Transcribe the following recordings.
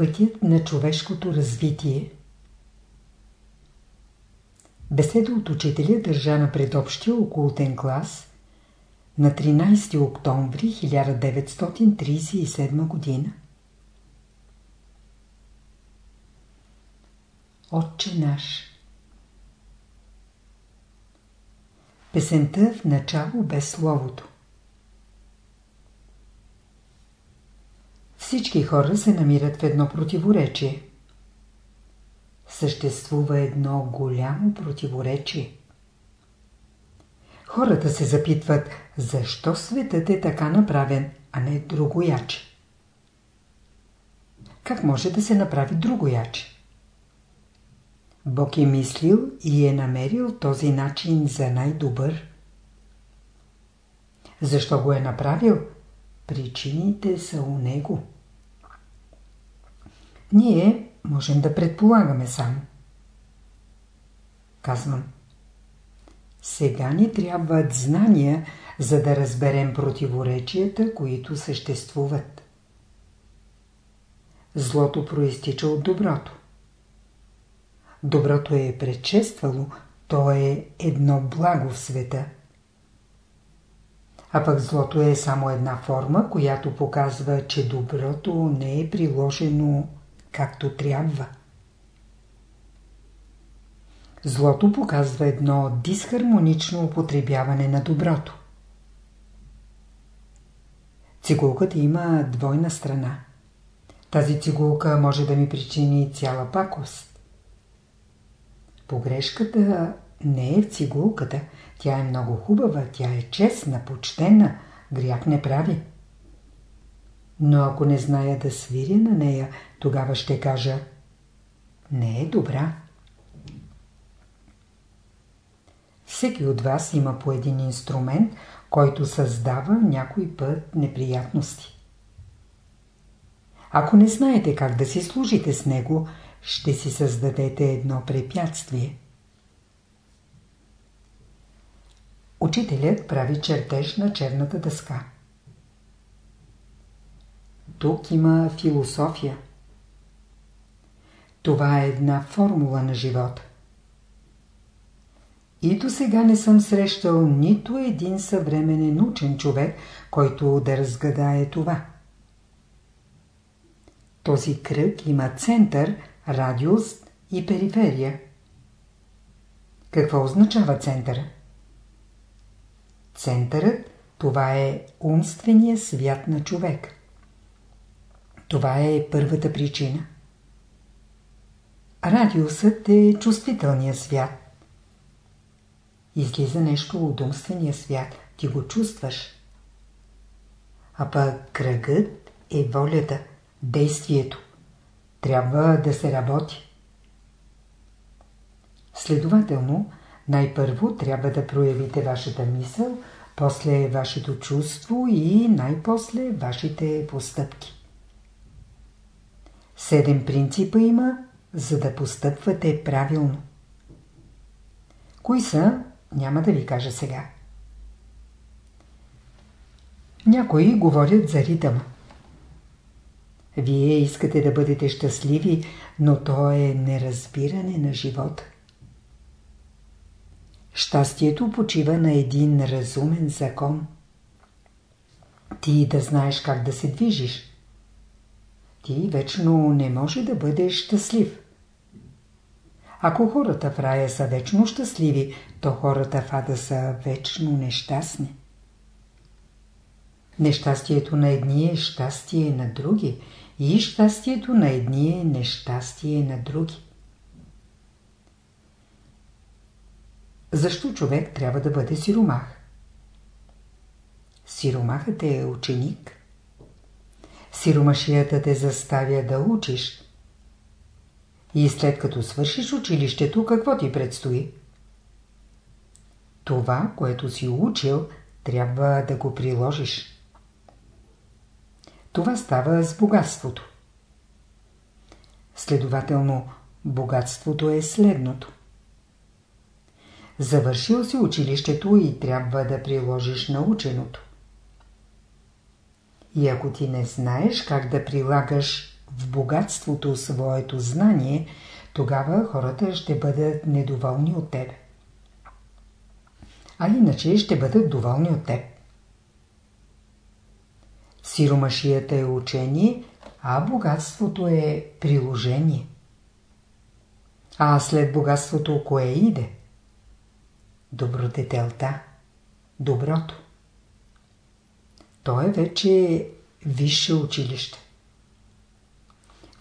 Пътят на човешкото развитие. Беседа от учителя държа на предобщия окултен клас на 13 октомври 1937 година. Отче наш. Песента в начало без словото Всички хора се намират в едно противоречие. Съществува едно голямо противоречие. Хората се запитват, защо светът е така направен, а не другояче. Как може да се направи другояче? Бог е мислил и е намерил този начин за най-добър. Защо го е направил? Причините са у него. Ние можем да предполагаме само. Казвам. Сега ни трябват знания, за да разберем противоречията, които съществуват. Злото проистича от доброто. Доброто е предшествало, то е едно благо в света. А пък злото е само една форма, която показва, че доброто не е приложено както трябва. Злото показва едно дисхармонично употребяване на доброто. Цигулката има двойна страна. Тази цигулка може да ми причини цяла пакост. Погрешката не е в цигулката. Тя е много хубава, тя е честна, почтена, грях не прави. Но ако не зная да свиря на нея, тогава ще кажа не е добра. Всеки от вас има по един инструмент, който създава някой път неприятности. Ако не знаете как да си служите с него, ще си създадете едно препятствие. Учителят прави чертеж на черната дъска. Тук има философия. Това е една формула на живота. И до сега не съм срещал нито един съвременен учен човек, който да разгадае това. Този кръг има център, радиус и периферия. Какво означава центъра? Центърът – това е умствения свят на човек. Това е първата причина. Радиусът е чувствителният свят. Излиза нещо от умствения свят. Ти го чувстваш. А пък кръгът е волята, действието. Трябва да се работи. Следователно, най-първо трябва да проявите вашата мисъл, после вашето чувство и най-после вашите постъпки. Седем принципа има, за да постъпвате правилно. Кои са, няма да ви кажа сега. Някои говорят за ритъм. Вие искате да бъдете щастливи, но то е неразбиране на живота. Щастието почива на един разумен закон. Ти да знаеш как да се движиш. Ти вечно не може да бъдеш щастлив. Ако хората в рая са вечно щастливи, то хората в ада са вечно нещастни. Нещастието на едни е щастие на други и щастието на едни е нещастие на други. Защо човек трябва да бъде сиромах? Сиромахът е ученик. Сиромашията те заставя да учиш. И след като свършиш училището, какво ти предстои? Това, което си учил, трябва да го приложиш. Това става с богатството. Следователно, богатството е следното. Завършил си училището и трябва да приложиш наученото. И ако ти не знаеш как да прилагаш в богатството своето знание, тогава хората ще бъдат недоволни от тебе. А иначе ще бъдат доволни от теб. Сиромашията е учение, а богатството е приложение. А след богатството кое иде? Добродетелта, доброто. То е вече висше училище.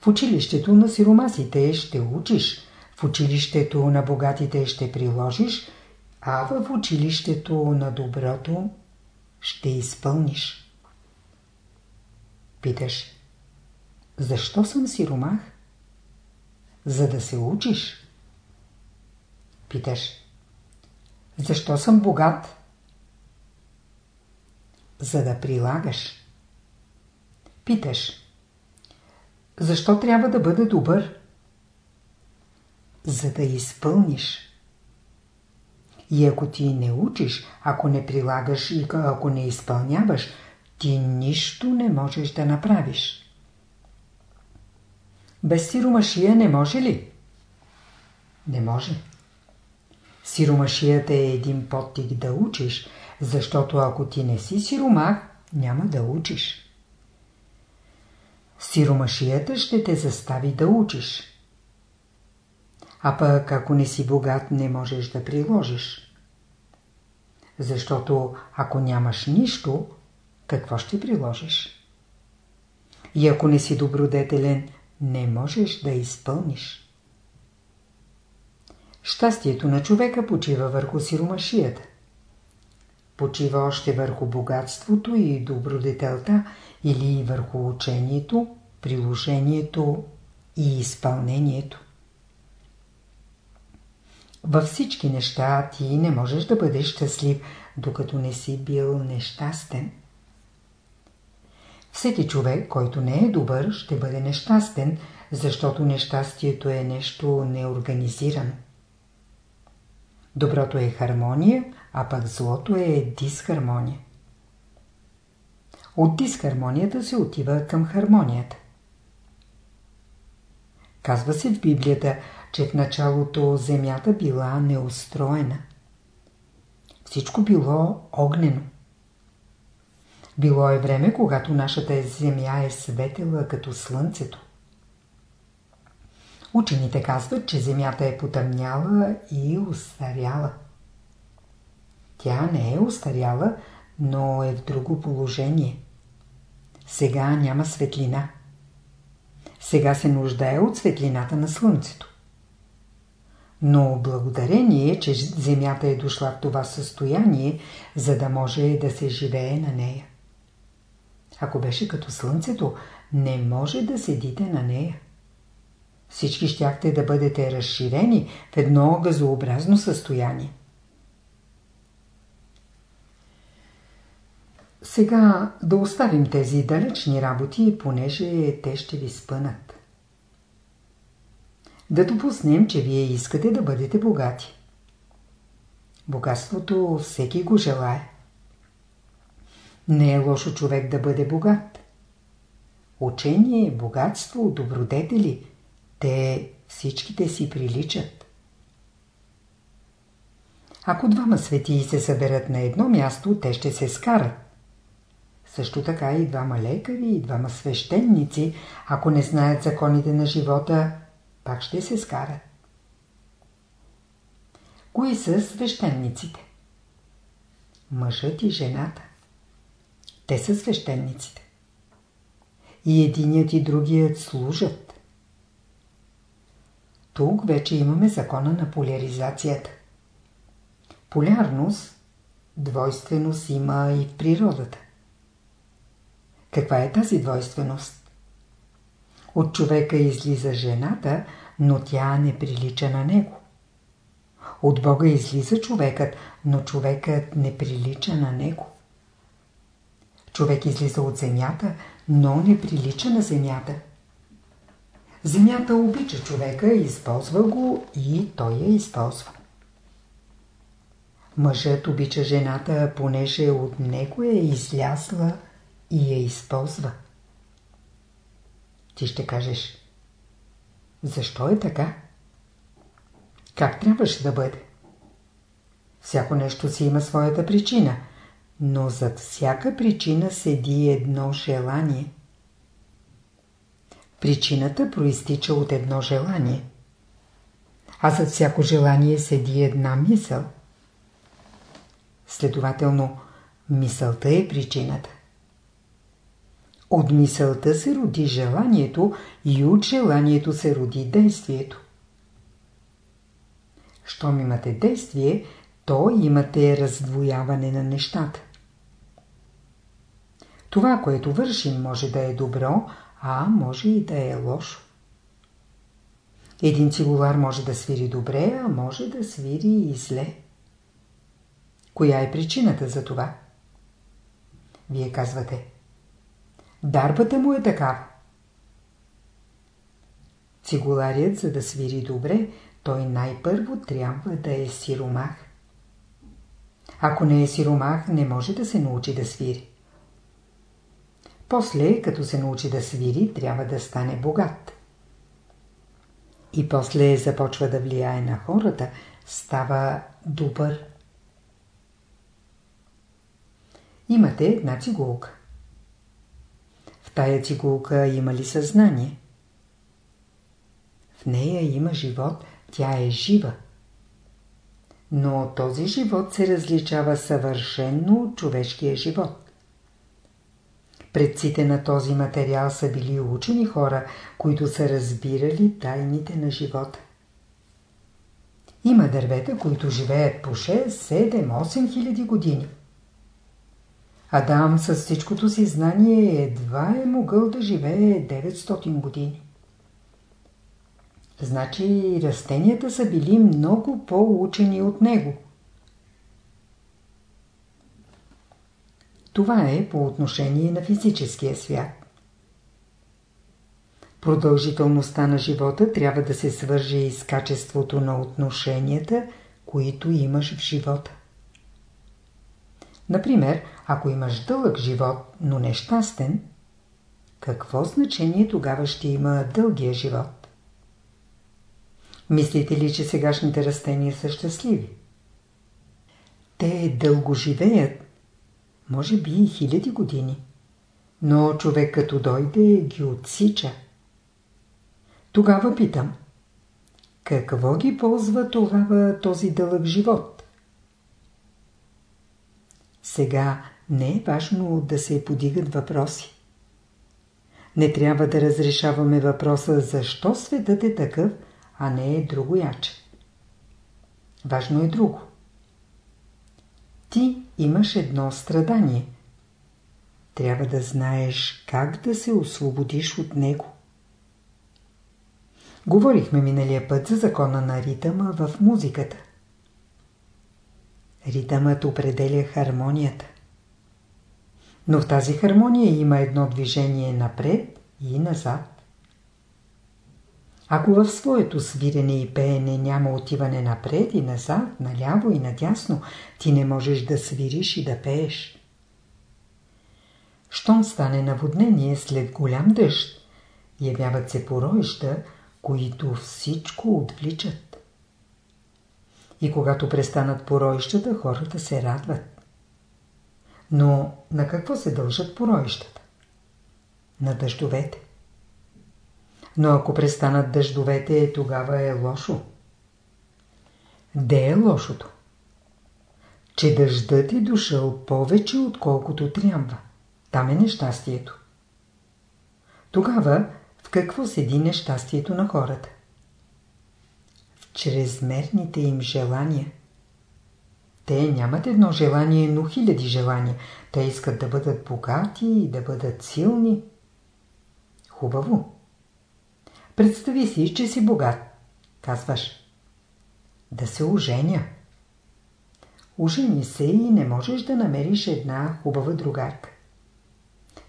В училището на сиромасите ще учиш, в училището на богатите ще приложиш, а в училището на доброто ще изпълниш. Питаш, защо съм сиромах? За да се учиш. Питаш, защо съм богат? За да прилагаш. Питаш, защо трябва да бъда добър? За да изпълниш. И ако ти не учиш, ако не прилагаш и ако не изпълняваш, ти нищо не можеш да направиш. Без сиромашия не може ли? Не може. Сиромашията е един подтик да учиш, защото ако ти не си сиромах, няма да учиш. Сиромашията ще те застави да учиш. А пък ако не си богат, не можеш да приложиш. Защото ако нямаш нищо, какво ще приложиш? И ако не си добродетелен, не можеш да изпълниш. Щастието на човека почива върху сиромашията. Почива още върху богатството и добродетелта или върху учението, приложението и изпълнението. Във всички неща ти не можеш да бъдеш щастлив, докато не си бил нещастен. Всеки човек, който не е добър, ще бъде нещастен, защото нещастието е нещо неорганизирано. Доброто е хармония, а пък злото е дисхармония. От дисхармонията се отива към хармонията. Казва се в Библията, че в началото земята била неустроена. Всичко било огнено. Било е време, когато нашата земя е светела като слънцето. Учените казват, че земята е потъмняла и устаряла. Тя не е устаряла, но е в друго положение. Сега няма светлина. Сега се нуждае от светлината на слънцето. Но благодарение, че Земята е дошла в това състояние, за да може да се живее на нея. Ако беше като слънцето, не може да седите на нея. Всички щяхте да бъдете разширени в едно газообразно състояние. Сега да оставим тези далечни работи, понеже те ще ви спънат. Да допуснем, че вие искате да бъдете богати. Богатството всеки го желае. Не е лошо човек да бъде богат. Учение, богатство, добродетели – те всичките си приличат. Ако двама светии се съберат на едно място, те ще се скарат. Също така и двама лекари, и двама свещеници, ако не знаят законите на живота, пак ще се скарат. Кои са свещениците? Мъжът и жената. Те са свещениците. И единият и другият служат. Тук вече имаме закона на поляризацията. Полярност, двойственост има и в природата. Каква е тази двойственост? От човека излиза жената, но тя не прилича на него. От Бога излиза човекът, но човекът не прилича на него. Човек излиза от земята, но не прилича на земята. Земята обича човека, използва го и той я използва. Мъжът обича жената, понеже от него е излязла и я използва. Ти ще кажеш. Защо е така? Как трябваше да бъде? Всяко нещо си има своята причина, но зад всяка причина седи едно желание. Причината проистича от едно желание. А зад всяко желание седи една мисъл. Следователно, мисълта е причината. От мисълта се роди желанието и от желанието се роди действието. Щом имате действие, то имате раздвояване на нещата. Това, което вършим, може да е добро, а може и да е лошо. Един цигулар може да свири добре, а може да свири и зле. Коя е причината за това? Вие казвате. Дарбата му е такава. Цигуларият, за да свири добре, той най-първо трябва да е сиромах. Ако не е сиромах, не може да се научи да свири. После, като се научи да свири, трябва да стане богат. И после започва да влияе на хората, става добър. Имате една цигулка. В тая цигулка има ли съзнание? В нея има живот, тя е жива. Но този живот се различава съвършенно от човешкия живот. Предците на този материал са били учени хора, които са разбирали тайните на живота. Има дървета, които живеят по 6, 7, 8 хиляди години. Адам с всичкото си знание едва е могъл да живее 900 години. Значи растенията са били много по-учени от него. Това е по отношение на физическия свят. Продължителността на живота трябва да се свърже и с качеството на отношенията, които имаш в живота. Например, ако имаш дълъг живот, но нещастен, какво значение тогава ще има дългия живот? Мислите ли, че сегашните растения са щастливи? Те дълго живеят, може би и хиляди години, но човек като дойде ги отсича. Тогава питам, какво ги ползва тогава този дълъг живот? Сега не е важно да се подигат въпроси. Не трябва да разрешаваме въпроса защо светът е такъв, а не е другояче. Важно е друго. Ти имаш едно страдание. Трябва да знаеш как да се освободиш от него. Говорихме миналия път за закона на ритъма в музиката. Ритъмът определя хармонията. Но в тази хармония има едно движение напред и назад. Ако в своето свирене и пеене няма отиване напред и назад, наляво и надясно, ти не можеш да свириш и да пееш. Щом стане наводнение след голям дъжд, явяват се поройща, които всичко отвличат. И когато престанат поройщата, хората се радват. Но на какво се дължат поройщата? На дъждовете. Но ако престанат дъждовете, тогава е лошо. Де е лошото? Че дъждът е дошъл повече, отколкото трябва. Там е нещастието. Тогава в какво седи нещастието на хората? В чрезмерните им желания. Те нямат едно желание, но хиляди желания. Те искат да бъдат богати и да бъдат силни. Хубаво. Представи си, че си богат. Казваш. Да се оженя. Ожени се и не можеш да намериш една хубава другарка.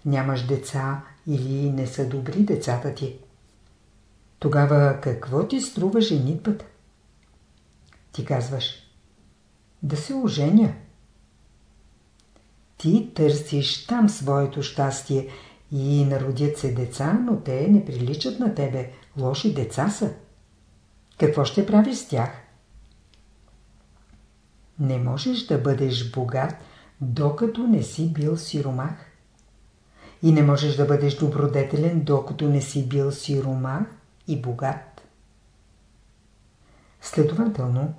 Нямаш деца или не са добри децата ти. Тогава какво ти струва женитбата? Ти казваш. Да се оженя. Ти търсиш там своето щастие И народят се деца, но те не приличат на тебе. Лоши деца са. Какво ще правиш с тях? Не можеш да бъдеш богат, докато не си бил сиромах. И не можеш да бъдеш добродетелен, докато не си бил сиромах и богат. Следователно,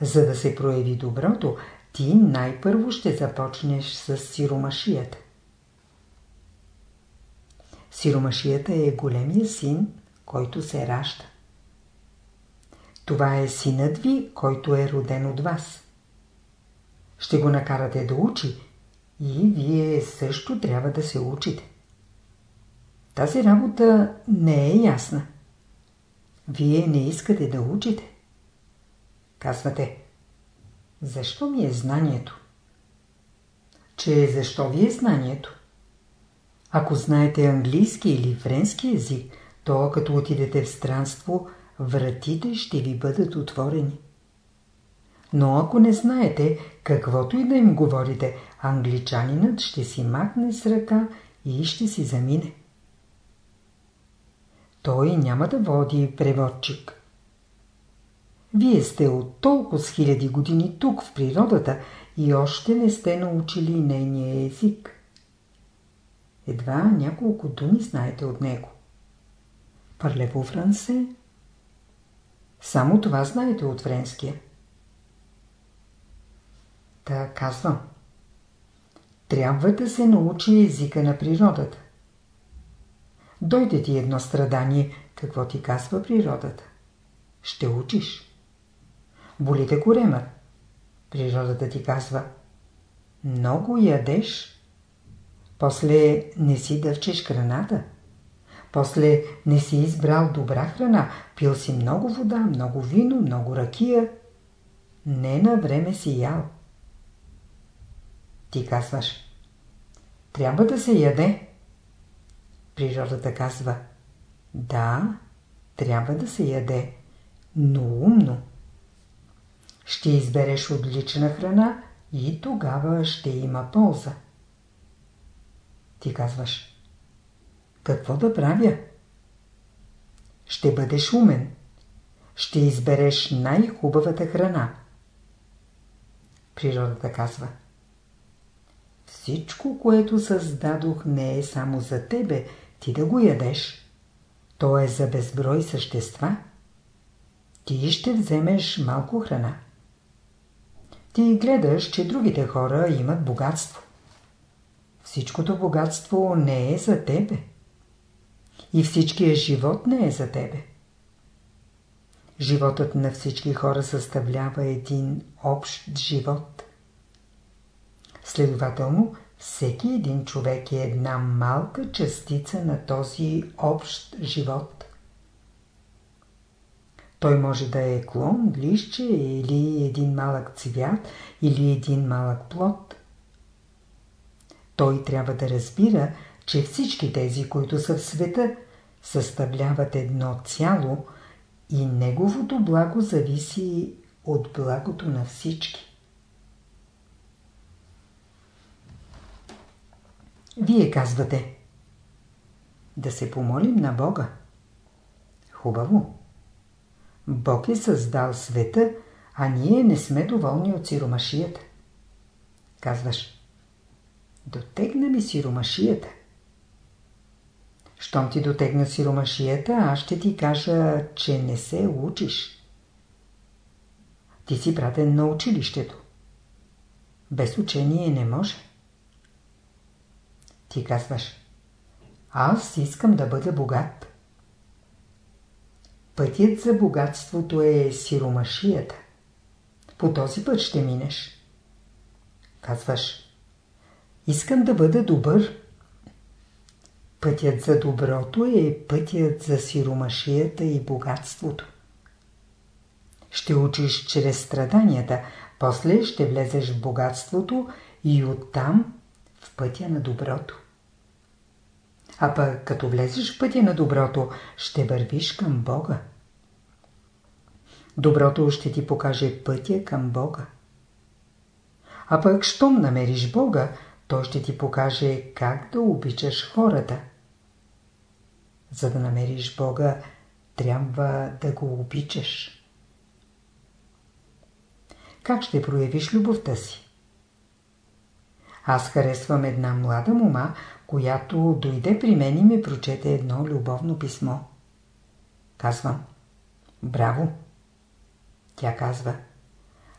за да се прояви доброто, ти най-първо ще започнеш с сиромашията. Сиромашията е големия син, който се ражда. Това е синът ви, който е роден от вас. Ще го накарате да учи и вие също трябва да се учите. Тази работа не е ясна. Вие не искате да учите. Казвате, защо ми е знанието? Че защо ви е знанието? Ако знаете английски или френски език, то като отидете в странство, вратите ще ви бъдат отворени. Но ако не знаете, каквото и да им говорите, англичанинът ще си махне с ръка и ще си замине. Той няма да води преводчик. Вие сте от толкова с хиляди години тук в природата и още не сте научили нейния език. Едва няколко думи знаете от него. Парлево франсе? Само това знаете от френския. Та казвам. Трябва да се научи езика на природата. Дойде ти едно страдание, какво ти казва природата? Ще учиш. Болите коремът. Природата ти казва. Много ядеш. После не си дъвчеш храната. После не си избрал добра храна. Пил си много вода, много вино, много ракия. Не на време си ял. Ти казваш. Трябва да се яде. Природата казва. Да, трябва да се яде, но умно. Ще избереш отлична храна и тогава ще има полза. Ти казваш. Какво да правя? Ще бъдеш умен. Ще избереш най-хубавата храна. Природата казва. Всичко, което създадох, не е само за тебе, ти да го ядеш. То е за безброй същества. Ти ще вземеш малко храна. Ти гледаш, че другите хора имат богатство. Всичкото богатство не е за тебе. И всичкият живот не е за тебе. Животът на всички хора съставлява един общ живот. Следователно, всеки един човек е една малка частица на този общ живот. Той може да е клон, лище или един малък цвят или един малък плод. Той трябва да разбира, че всички тези, които са в света, съставляват едно цяло и неговото благо зависи от благото на всички. Вие казвате да се помолим на Бога. Хубаво. Бог е създал света, а ние не сме доволни от сиромашията. Казваш, дотегна ми сиромашията. Щом ти дотегна сиромашията, аз ще ти кажа, че не се учиш. Ти си пратен на училището. Без учение не може. Ти казваш, аз искам да бъда богат. Пътят за богатството е сиромашията. По този път ще минеш. Казваш, искам да бъда добър. Пътят за доброто е пътят за сиромашията и богатството. Ще учиш чрез страданията, после ще влезеш в богатството и оттам в пътя на доброто. А пък като влезеш в пътя на доброто, ще вървиш към Бога. Доброто ще ти покаже пътя към Бога. А пък, щом намериш Бога, той ще ти покаже как да обичаш хората. За да намериш Бога, трябва да го обичаш. Как ще проявиш любовта си? Аз харесвам една млада мома, която дойде при мен и ми прочете едно любовно писмо. Казвам, браво! Тя казва,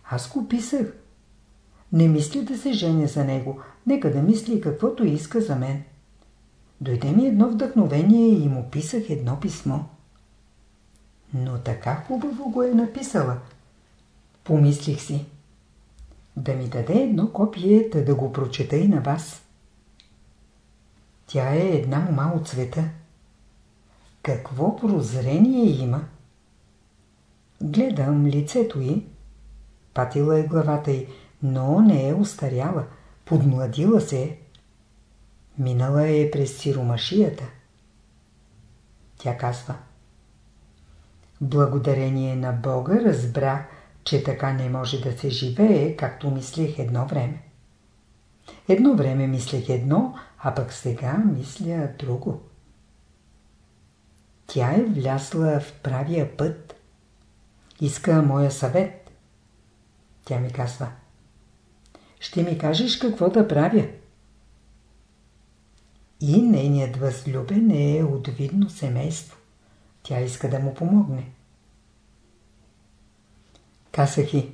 аз го писах. Не мисля да се женя за него, нека да мисли каквото иска за мен. Дойде ми едно вдъхновение и му писах едно писмо. Но така хубаво го е написала. Помислих си. Да ми даде едно копие, да, да го прочета и на вас. Тя е една мома от света. Какво прозрение има? Гледам лицето й. Патила е главата й, но не е устаряла. Подмладила се е. Минала е през сиромашията. Тя казва. Благодарение на Бога разбрах, че така не може да се живее, както мислех едно време. Едно време мислех едно, а пък сега мисля друго. Тя е влязла в правия път. Иска моя съвет. Тя ми казва. Ще ми кажеш какво да правя. И нейният възлюбен е от видно семейство. Тя иска да му помогне. Казах и.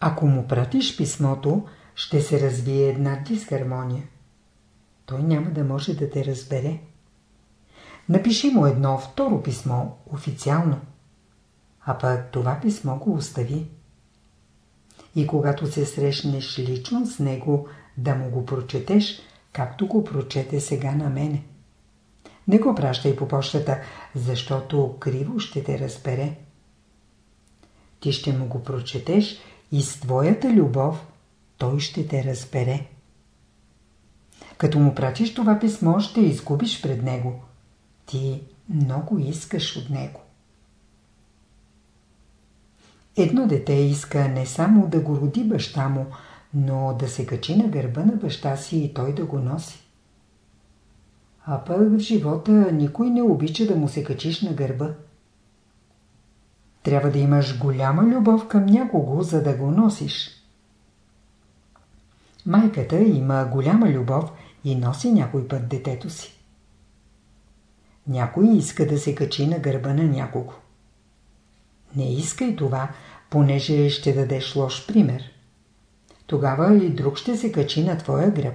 Ако му пратиш писмото, ще се развие една дисхармония. Той няма да може да те разбере. Напиши му едно второ писмо, официално. А пък това писмо го остави. И когато се срещнеш лично с него, да му го прочетеш, както го прочете сега на мене. Не го пращай по почтата, защото криво ще те разбере. Ти ще му го прочетеш и с твоята любов той ще те разбере. Като му пратиш това писмо, ще изгубиш пред него. Ти много искаш от него. Едно дете иска не само да го роди баща му, но да се качи на гърба на баща си и той да го носи. А пък в живота никой не обича да му се качиш на гърба. Трябва да имаш голяма любов към някого, за да го носиш. Майката има голяма любов и носи някой път детето си. Някой иска да се качи на гърба на някого. Не искай това, понеже ще дадеш лош пример. Тогава и друг ще се качи на твоя гръб.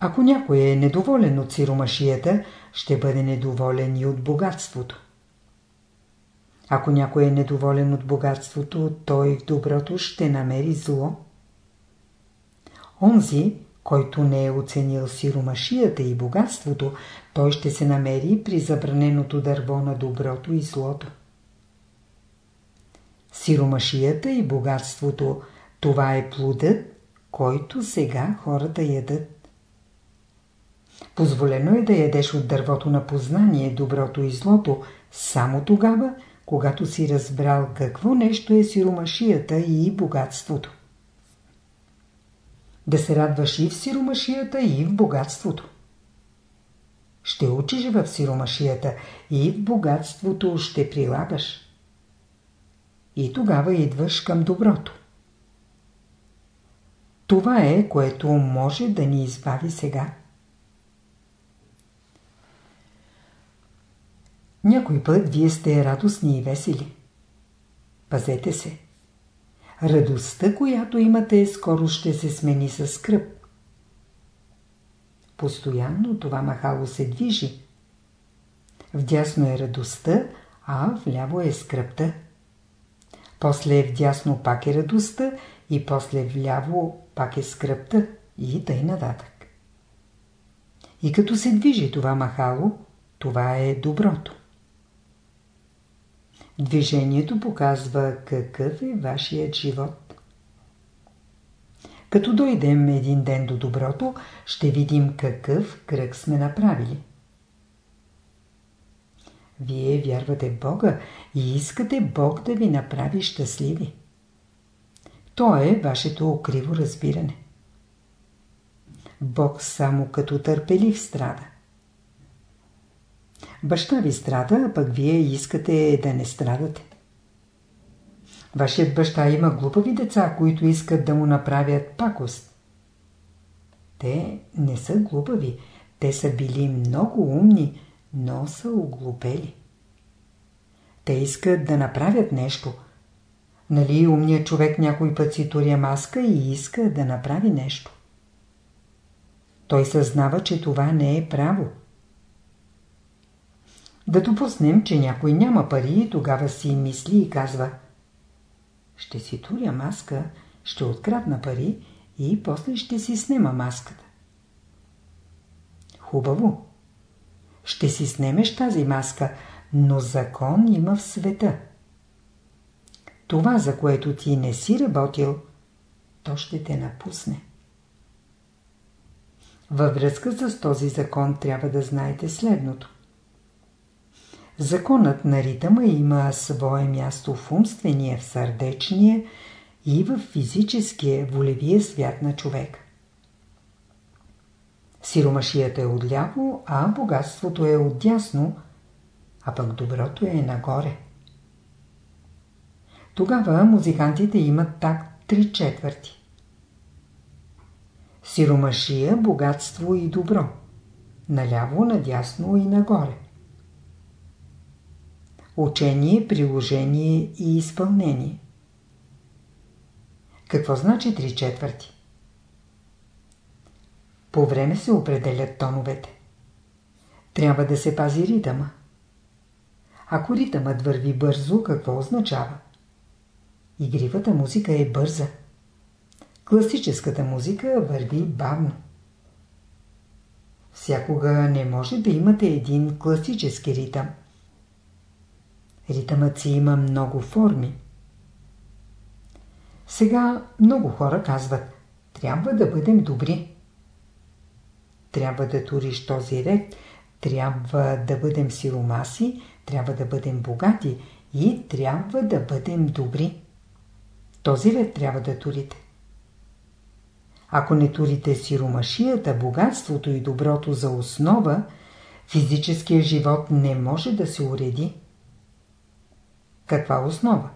Ако някой е недоволен от сиромашията, ще бъде недоволен и от богатството. Ако някой е недоволен от богатството, той в доброто ще намери зло. Онзи, който не е оценил сиромашията и богатството, той ще се намери при забраненото дърво на доброто и злото. Сиромашията и богатството – това е плодът, който сега хората ядат. Позволено е да ядеш от дървото на познание, доброто и злото, само тогава, когато си разбрал какво нещо е сиромашията и богатството. Да се радваш и в сиромашията, и в богатството. Ще учиш в сиромашията и в богатството ще прилагаш. И тогава идваш към доброто. Това е, което може да ни избави сега. Някой път вие сте радостни и весели. Пазете се. Радостта, която имате, скоро ще се смени с скръп. Постоянно това махало се движи. Вдясно е радостта, а вляво е скръпта. После вдясно пак е радостта и после вляво пак е скръпта и тъй нататък. И като се движи това махало, това е доброто. Движението показва какъв е вашият живот. Като дойдем един ден до доброто, ще видим какъв кръг сме направили. Вие вярвате в Бога и искате Бог да ви направи щастливи. То е вашето криво разбиране. Бог само като търпелив страда. Баща ви страда, а пък вие искате да не страдате. Вашият баща има глупави деца, които искат да му направят пакост. Те не са глупави, те са били много умни, но са оглупели. Те искат да направят нещо. Нали умният човек някой път си туря маска и иска да направи нещо. Той съзнава, че това не е право. Да допуснем, че някой няма пари и тогава си мисли и казва Ще си туря маска, ще открадна пари и после ще си снема маската. Хубаво. Ще си снемеш тази маска, но закон има в света. Това, за което ти не си работил, то ще те напусне. Във връзка с този закон трябва да знаете следното. Законът на ритъма има свое място в умствения, в сърдечния и в физическия, волевия свят на човек. Сиромашията е отляво, а богатството е отдясно, а пък доброто е нагоре. Тогава музикантите имат так три четвърти. Сиромашия, богатство и добро. Наляво, надясно и нагоре. Учение, приложение и изпълнение. Какво значи три четвърти? По време се определят тоновете. Трябва да се пази ритъма. Ако ритъмът върви бързо, какво означава? Игривата музика е бърза. Класическата музика върви бавно. Всякога не може да имате един класически ритъм. Ритъмът си има много форми. Сега много хора казват, трябва да бъдем добри. Трябва да туриш този ред, трябва да бъдем сиромаси, трябва да бъдем богати и трябва да бъдем добри. Този ред трябва да турите. Ако не турите сиромашията, богатството и доброто за основа, физическият живот не може да се уреди. Каква основа?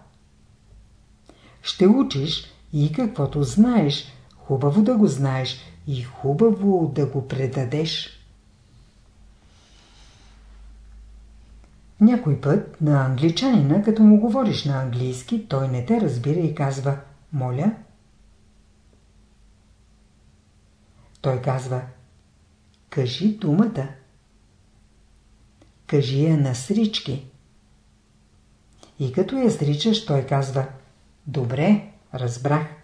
Ще учиш и каквото знаеш, хубаво да го знаеш и хубаво да го предадеш. Някой път на англичанина, като му говориш на английски, той не те разбира и казва «Моля». Той казва «Кажи думата». Кажи я на срички. И като я сричаш, той казва «Добре, разбрах».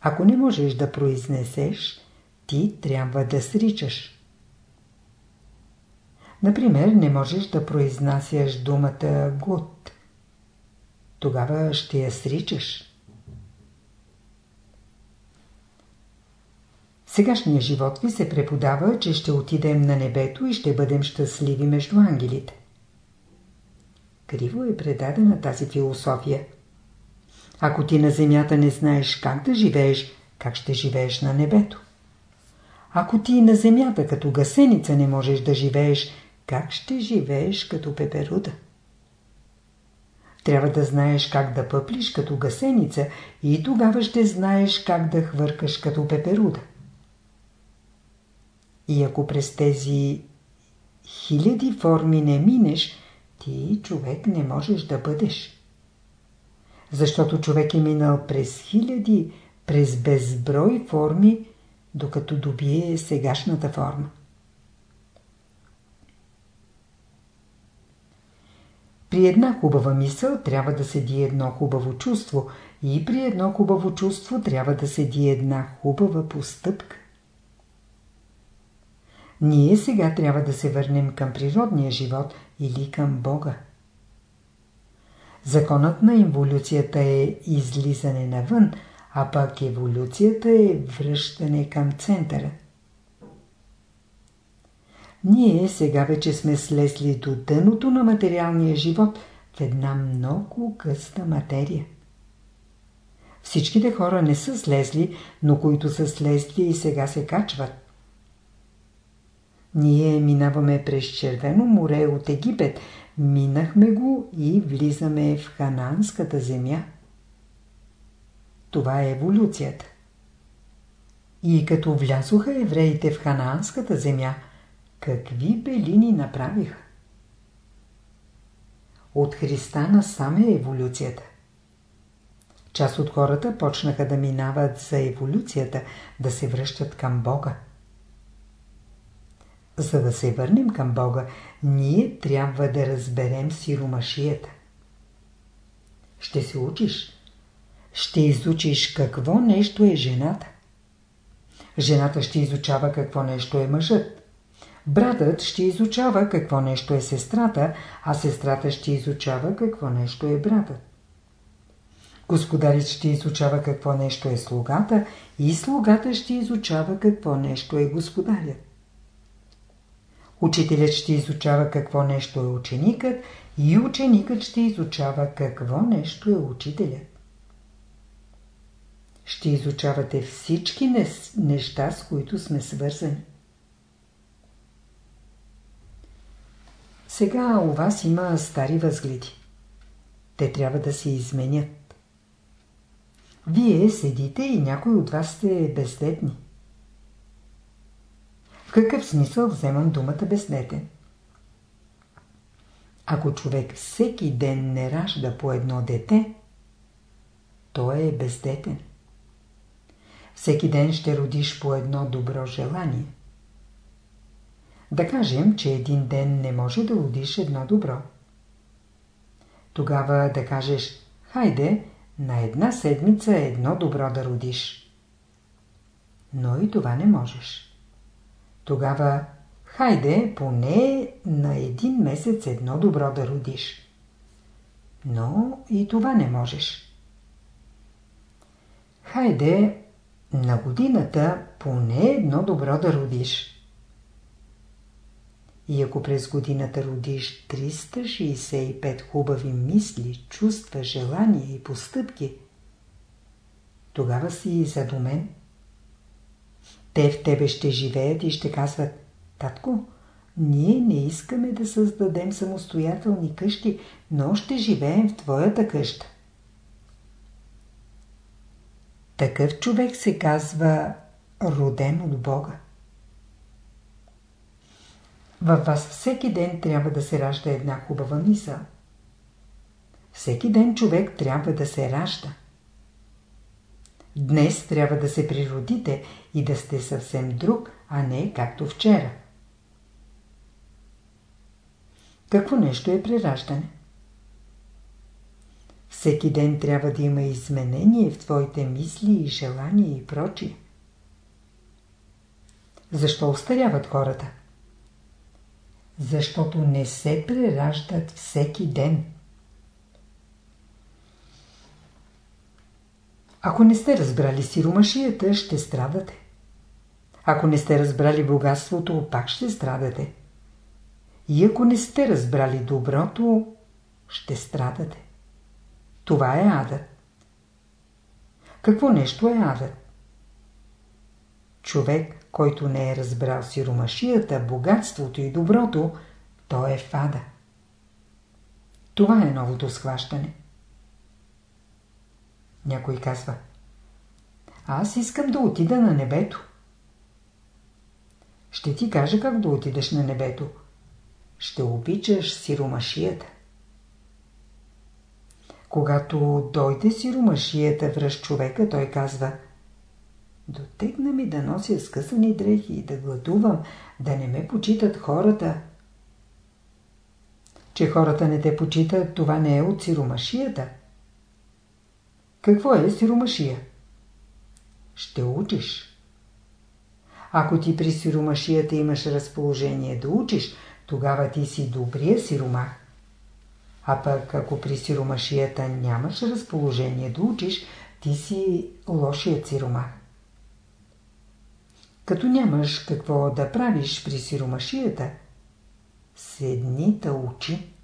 Ако не можеш да произнесеш, ти трябва да сричаш. Например, не можеш да произнасяш думата гуд. Тогава ще я сричаш. Сегашният живот ви се преподава, че ще отидем на небето и ще бъдем щастливи между ангелите. Криво е предадена тази философия. Ако ти на земята не знаеш как да живееш, как ще живееш на небето? Ако ти на земята като гасеница не можеш да живееш, как ще живееш като пеперуда? Трябва да знаеш как да пъплиш като гасеница и тогава ще знаеш как да хвъркаш като пеперуда. И ако през тези хиляди форми не минеш, ти човек не можеш да бъдеш. Защото човек е минал през хиляди, през безброй форми, докато добие сегашната форма. При една хубава мисъл трябва да седи едно хубаво чувство и при едно хубаво чувство трябва да седи една хубава постъпка. Ние сега трябва да се върнем към природния живот или към Бога. Законът на еволюцията е излизане навън, а пък еволюцията е връщане към центъра. Ние сега вече сме слезли до дъното на материалния живот в една много къста материя. Всичките хора не са слезли, но които са слезли и сега се качват. Ние минаваме през Червено море от Египет, минахме го и влизаме в Хананската земя. Това е еволюцията. И като влязоха евреите в Ханаанската земя, какви белини направиха? От Христа насам е еволюцията. Част от хората почнаха да минават за еволюцията, да се връщат към Бога. За да се върнем към Бога, ние трябва да разберем сиромашията. Ще се учиш. Ще изучиш какво нещо е жената. Жената ще изучава какво нещо е мъжът. Братът ще изучава какво нещо е сестрата, а сестрата ще изучава какво нещо е братът. Господарят ще изучава какво нещо е слугата и слугата ще изучава какво нещо е господарят. Учителят ще изучава какво нещо е ученикът и ученикът ще изучава какво нещо е учителят. Ще изучавате всички неща, с които сме свързани. Сега у вас има стари възгледи. Те трябва да се изменят. Вие седите и някой от вас сте бездетни. Какъв смисъл вземам думата бездетен? Ако човек всеки ден не ражда по едно дете, той е бездетен. Всеки ден ще родиш по едно добро желание. Да кажем, че един ден не може да родиш едно добро. Тогава да кажеш, хайде, на една седмица едно добро да родиш. Но и това не можеш. Тогава, хайде, поне на един месец едно добро да родиш. Но и това не можеш. Хайде, на годината поне едно добро да родиш. И ако през годината родиш 365 хубави мисли, чувства, желания и постъпки, тогава си задумен. Те в тебе ще живеят и ще казват, татко, ние не искаме да създадем самостоятелни къщи, но ще живеем в твоята къща. Такъв човек се казва роден от Бога. Във вас всеки ден трябва да се ражда една хубава мисъл. Всеки ден човек трябва да се ражда. Днес трябва да се природите и да сте съвсем друг, а не както вчера. Какво нещо е прераждане? Всеки ден трябва да има изменение в твоите мисли и желания и прочие. Защо устаряват хората? Защото не се прераждат всеки ден. Ако не сте разбрали сиромашията, ще страдате. Ако не сте разбрали богатството, пак ще страдате. И ако не сте разбрали доброто, ще страдате. Това е адът. Какво нещо е адът? Човек, който не е разбрал сиромашията, богатството и доброто, то е фада. Това е новото схващане. Някой казва Аз искам да отида на небето. Ще ти кажа как да отидеш на небето. Ще обичаш сиромашията. Когато дойде сиромашията връж човека, той казва Дотегна ми да нося скъсани дрехи, да гладувам, да не ме почитат хората. Че хората не те почитат, това не е от сиромашията. Какво е сиромашия? Ще учиш. Ако ти при сиромашията имаш разположение да учиш, тогава ти си добрия сиромах. А пък ако при сиромашията нямаш разположение да учиш, ти си лошият сиромах. Като нямаш какво да правиш при сиромашията, седни да учи.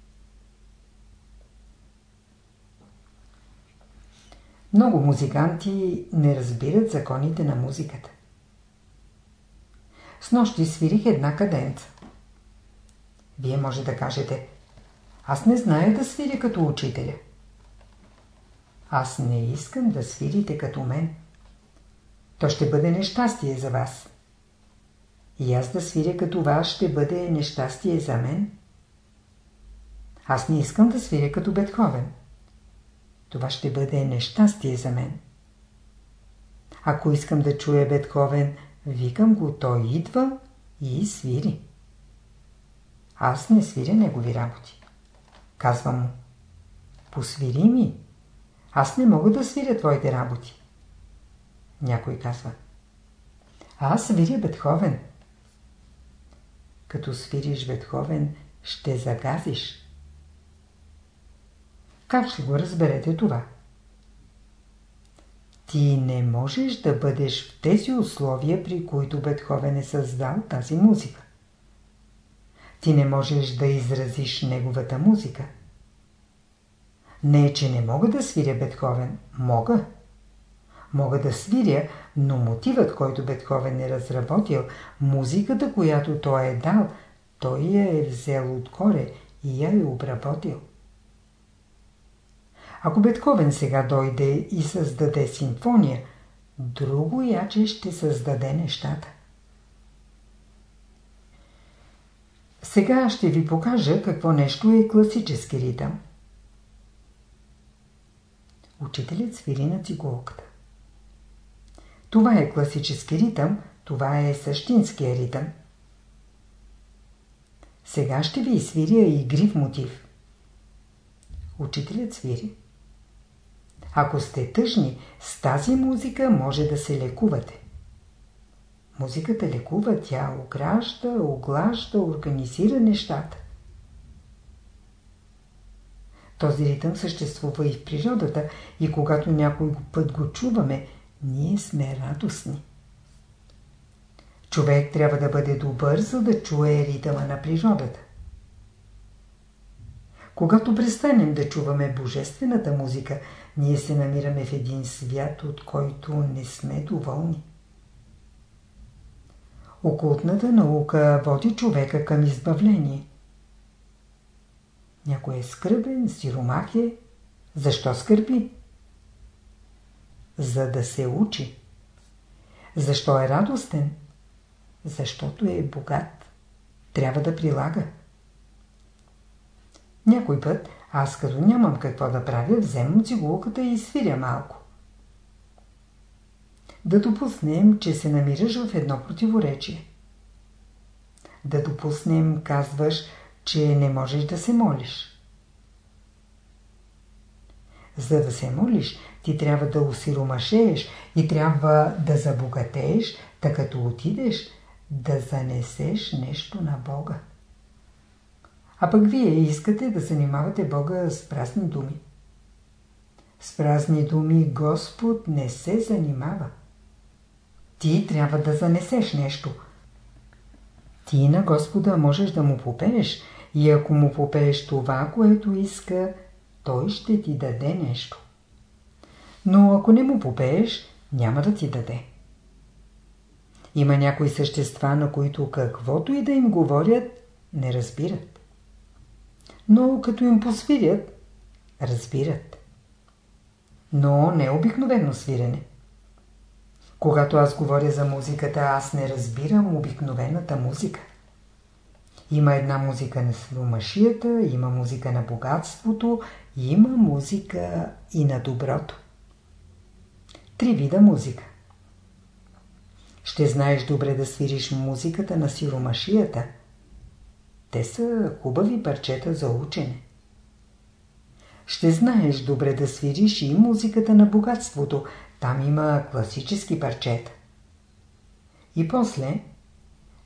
Много музиканти не разбират законите на музиката. С нощи свирих една каденца. Вие може да кажете, аз не зная да свиря като учителя. Аз не искам да свирите като мен. То ще бъде нещастие за вас. И аз да свиря като вас ще бъде нещастие за мен. Аз не искам да свиря като Бетховен. Това ще бъде нещастие за мен. Ако искам да чуя Бетховен, викам го, той идва и свири. Аз не свиря негови работи. Казвам му, посвири ми. Аз не мога да свиря твоите работи. Някой казва, аз свиря Бетховен. Като свириш Бетховен, ще загазиш. Как ще го разберете това? Ти не можеш да бъдеш в тези условия, при които Бетховен е създал тази музика. Ти не можеш да изразиш неговата музика. Не че не мога да свиря Бетховен. Мога. Мога да свиря, но мотивът, който Бетховен е разработил, музиката, която той е дал, той я е взел отгоре и я е обработил. Ако Бетховен сега дойде и създаде симфония, друго яче ще създаде нещата. Сега ще ви покажа какво нещо е класически ритъм. Учителят свири на цигулката. Това е класически ритъм, това е същинския ритъм. Сега ще ви изсвиря игрив мотив. Учителят свири. Ако сте тъжни, с тази музика може да се лекувате. Музиката лекува, тя огражда, оглажда, организира нещата. Този ритъм съществува и в природата и когато някой път го чуваме, ние сме радостни. Човек трябва да бъде добър, за да чуе ритъма на природата. Когато престанем да чуваме божествената музика, ние се намираме в един свят, от който не сме доволни. Окултната наука води човека към избавление. Някой е скръбен, сиромах е. Защо скърби? За да се учи. Защо е радостен? Защото е богат. Трябва да прилага. Някой път, аз като нямам какво да правя, вземам цигулката и свиря малко. Да допуснем, че се намираш в едно противоречие. Да допуснем, казваш, че не можеш да се молиш. За да се молиш, ти трябва да усиромашееш и трябва да забогатееш, така като отидеш, да занесеш нещо на Бога. А пък вие искате да занимавате Бога с празни думи. С празни думи Господ не се занимава. Ти трябва да занесеш нещо. Ти на Господа можеш да му попееш и ако му попееш това, което иска, той ще ти даде нещо. Но ако не му попееш, няма да ти даде. Има някои същества, на които каквото и да им говорят, не разбират. Но като им посвирят, разбират. Но не обикновено свирене. Когато аз говоря за музиката, аз не разбирам обикновената музика. Има една музика на силомашията, има музика на богатството, има музика и на доброто. Три вида музика. Ще знаеш добре да свириш музиката на сиромашията. Те са хубави парчета за учене. Ще знаеш добре да свириш и музиката на богатството. Там има класически парчета. И после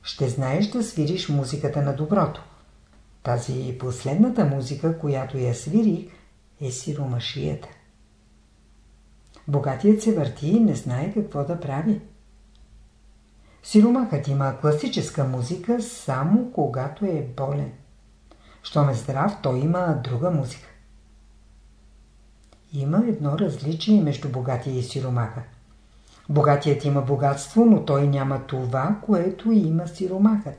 ще знаеш да свириш музиката на доброто. Тази последната музика, която я свирих, е сиромашията. Богатият се върти и не знае какво да прави. Сиромахът има класическа музика само когато е болен. Щом е здрав, той има друга музика. има едно различие между богатия и сиромаха. Богатият има богатство, но той няма това, което има сиромахът.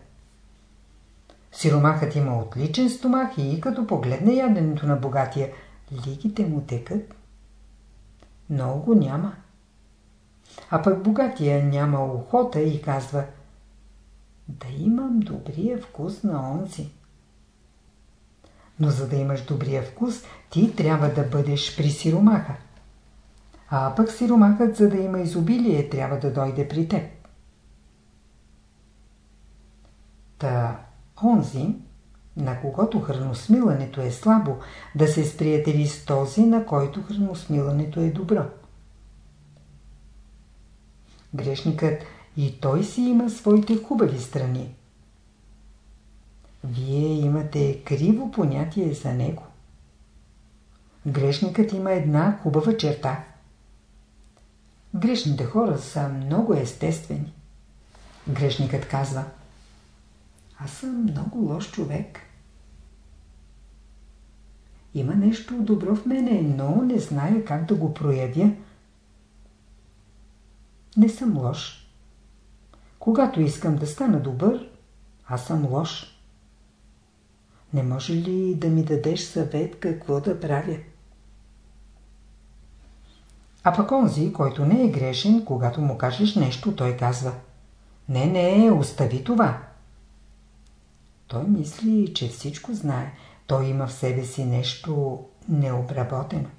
Сиромахът има отличен стомах и като погледне яденето на богатия, лигите му текат. Много няма. А пък богатия няма охота и казва да имам добрия вкус на онзи. Но за да имаш добрия вкус, ти трябва да бъдеш при сиромаха. А пък сиромахът, за да има изобилие, трябва да дойде при теб. Та онзи, на когото храносмилането е слабо, да се сприятели с този, на който храносмилането е добро. Грешникът и той си има своите хубави страни. Вие имате криво понятие за него. Грешникът има една хубава черта. Грешните хора са много естествени. Грешникът казва Аз съм много лош човек. Има нещо добро в мене, но не зная как да го проявя. Не съм лош. Когато искам да стана добър, аз съм лош. Не може ли да ми дадеш съвет какво да правя? А пък онзи, който не е грешен, когато му кажеш нещо, той казва Не, не, остави това. Той мисли, че всичко знае. Той има в себе си нещо необработено.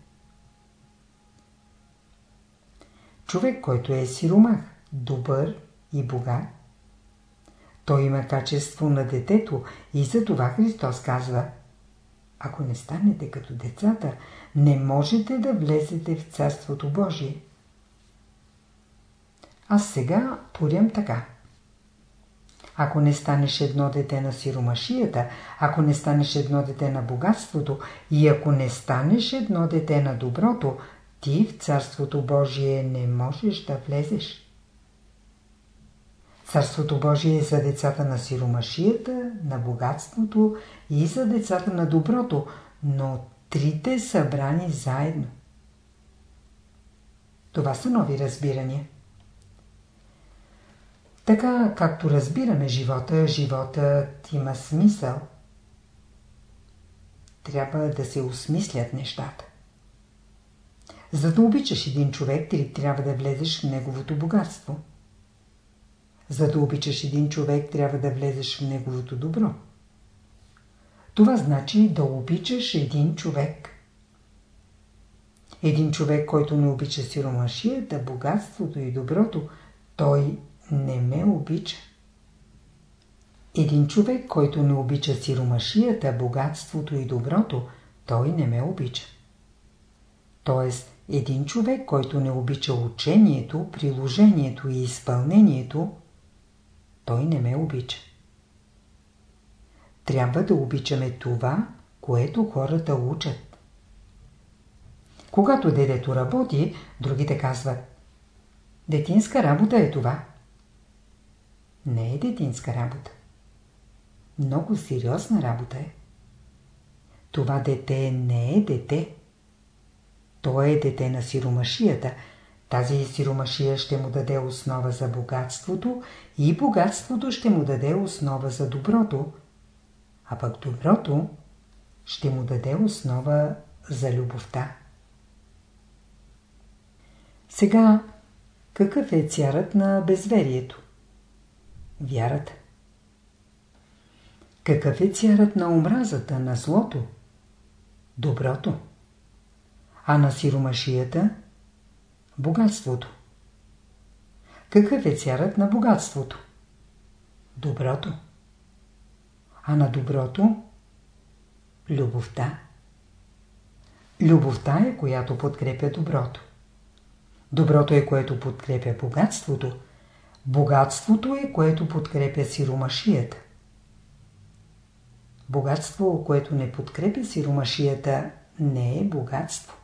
Човек, който е сиромах, добър и богат, той има качество на детето и за това Христос казва Ако не станете като децата, не можете да влезете в Царството Божие. Аз сега порям така. Ако не станеш едно дете на сиромашията, ако не станеш едно дете на богатството и ако не станеш едно дете на доброто, ти в Царството Божие не можеш да влезеш. Царството Божие е за децата на сиромашията, на богатството и за децата на доброто, но трите събрани заедно. Това са нови разбирания. Така, както разбираме живота, животът има смисъл. Трябва да се осмислят нещата. За да обичаш един човек, ти трябва да влезеш в неговото богатство. За да обичаш един човек, трябва да влезеш в неговото добро. Това значи да обичаш един човек. Един човек, който не обича сиромашията, богатството и доброто, той не ме обича. Един човек, който не обича сиромашията, богатството и доброто, той не ме обича. Тоест, един човек, който не обича учението, приложението и изпълнението, той не ме обича. Трябва да обичаме това, което хората учат. Когато детето работи, другите казват Детинска работа е това. Не е детинска работа. Много сериозна работа е. Това дете не е дете. То е дете на сиромашията – тази сиромашия ще му даде основа за богатството и богатството ще му даде основа за доброто, а пък доброто ще му даде основа за любовта. Сега, какъв е цярът на безверието? Вярата. Какъв е цярът на омразата, на злото? Доброто. А на сиромашията – Богатството. Какъв е царът на богатството? Доброто. А на доброто? Любовта. Любовта е, която подкрепя доброто. Доброто е, което подкрепя богатството. Богатството е, което подкрепя сиромашията. Богатство, което не подкрепя сиромашията, не е богатство.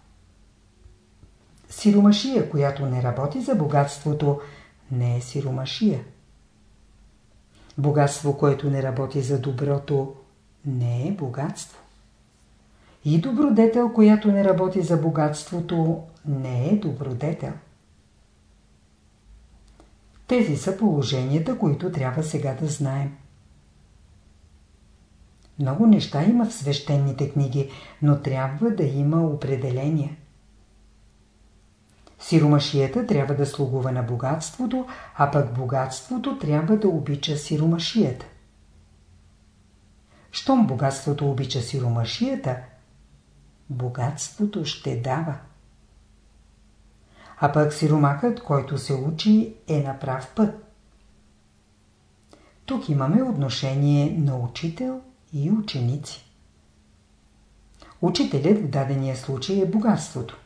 Сиромашия, която не работи за богатството, не е сиромашия. Богатство, което не работи за доброто, не е богатство. И добродетел, която не работи за богатството, не е добродетел. Тези са положенията, които трябва сега да знаем. Много неща има в свещените книги, но трябва да има определения. Сиромашията трябва да слугува на богатството, а пък богатството трябва да обича сиромашията. Щом богатството обича сиромашията, богатството ще дава. А пък сиромакът, който се учи, е на прав път. Тук имаме отношение на учител и ученици. Учителят в дадения случай е богатството.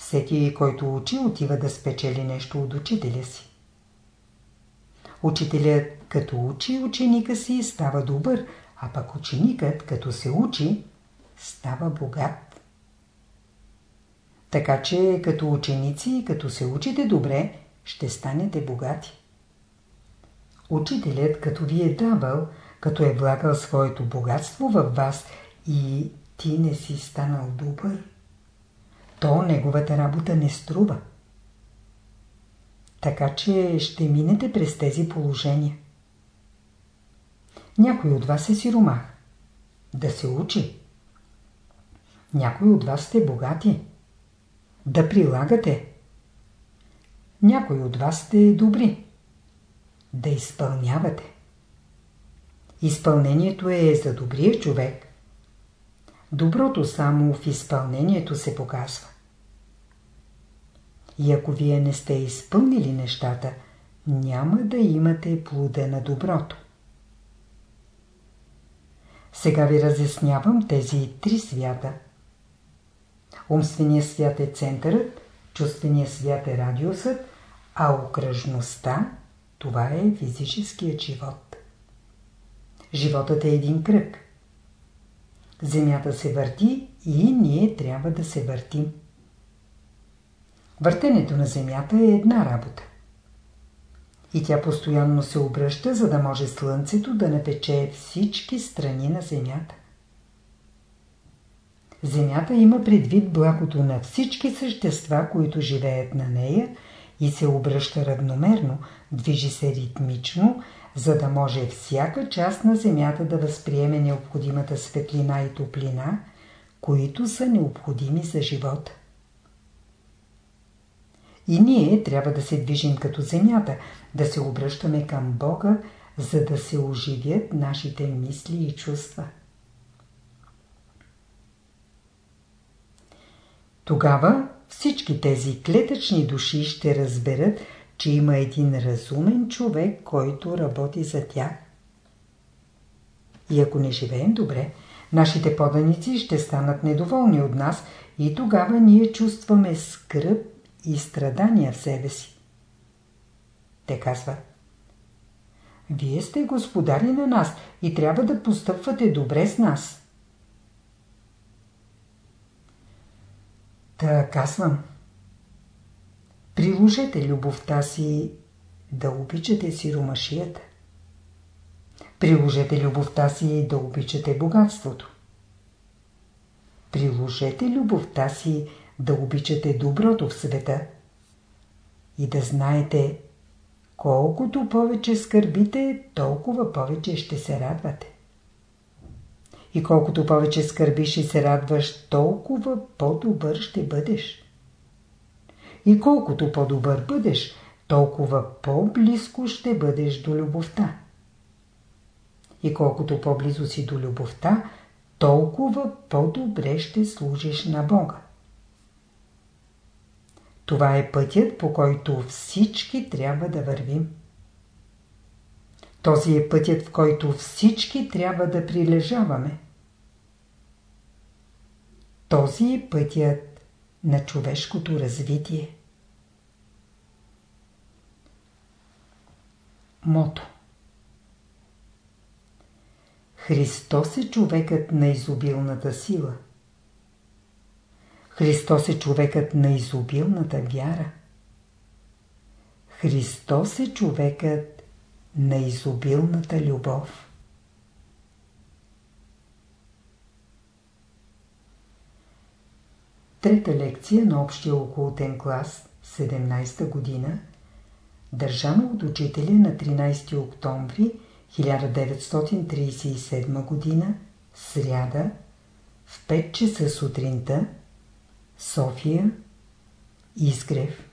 Всеки, който учи, отива да спечели нещо от учителя си. Учителят, като учи ученика си, става добър, а пък ученикът, като се учи, става богат. Така че, като ученици, като се учите добре, ще станете богати. Учителят, като ви е давал, като е влагал своето богатство във вас и ти не си станал добър, то неговата работа не струва. Така че ще минете през тези положения. Някой от вас е сиромах. Да се учи. Някой от вас сте богати. Да прилагате. Някой от вас сте добри. Да изпълнявате. Изпълнението е за добрия човек. Доброто само в изпълнението се показва. И ако вие не сте изпълнили нещата, няма да имате плода на доброто. Сега ви разяснявам тези три свята. Умственият свят е центърът, чувственият свят е радиусът, а окръжността – това е физическият живот. Животът е един кръг. Земята се върти и ние трябва да се въртим. Въртенето на Земята е една работа. И тя постоянно се обръща, за да може Слънцето да напече всички страни на Земята. Земята има предвид благото на всички същества, които живеят на нея и се обръща равномерно, движи се ритмично, за да може всяка част на Земята да възприеме необходимата светлина и топлина, които са необходими за живота. И ние трябва да се движим като Земята, да се обръщаме към Бога, за да се оживят нашите мисли и чувства. Тогава всички тези клетъчни души ще разберат, че има един разумен човек, който работи за тях. И ако не живеем добре, нашите поданици ще станат недоволни от нас и тогава ние чувстваме скръп и страдания в себе си. Те казват Вие сте господари на нас и трябва да постъпвате добре с нас. Та казвам Приложете любовта си да обичате сиромашията. Приложете любовта си да обичате богатството. Приложете любовта си да обичате доброто в света и да знаете, колкото повече скърбите, толкова повече ще се радвате. И колкото повече скърбиш и се радваш, толкова по-добър ще бъдеш. И колкото по-добър бъдеш, толкова по-близко ще бъдеш до любовта. И колкото по-близо си до любовта, толкова по-добре ще служиш на Бога. Това е пътят, по който всички трябва да вървим. Този е пътят, в който всички трябва да прилежаваме. Този е пътят на човешкото развитие. Мото Христос е човекът на изобилната сила. Христос е човекът на изобилната вяра. Христос е човекът на изобилната любов. Трета лекция на общия окултен клас, 17-та година, държана от учителя на 13 октомври 1937 година, сряда, в 5 часа сутринта, София, Изгрев.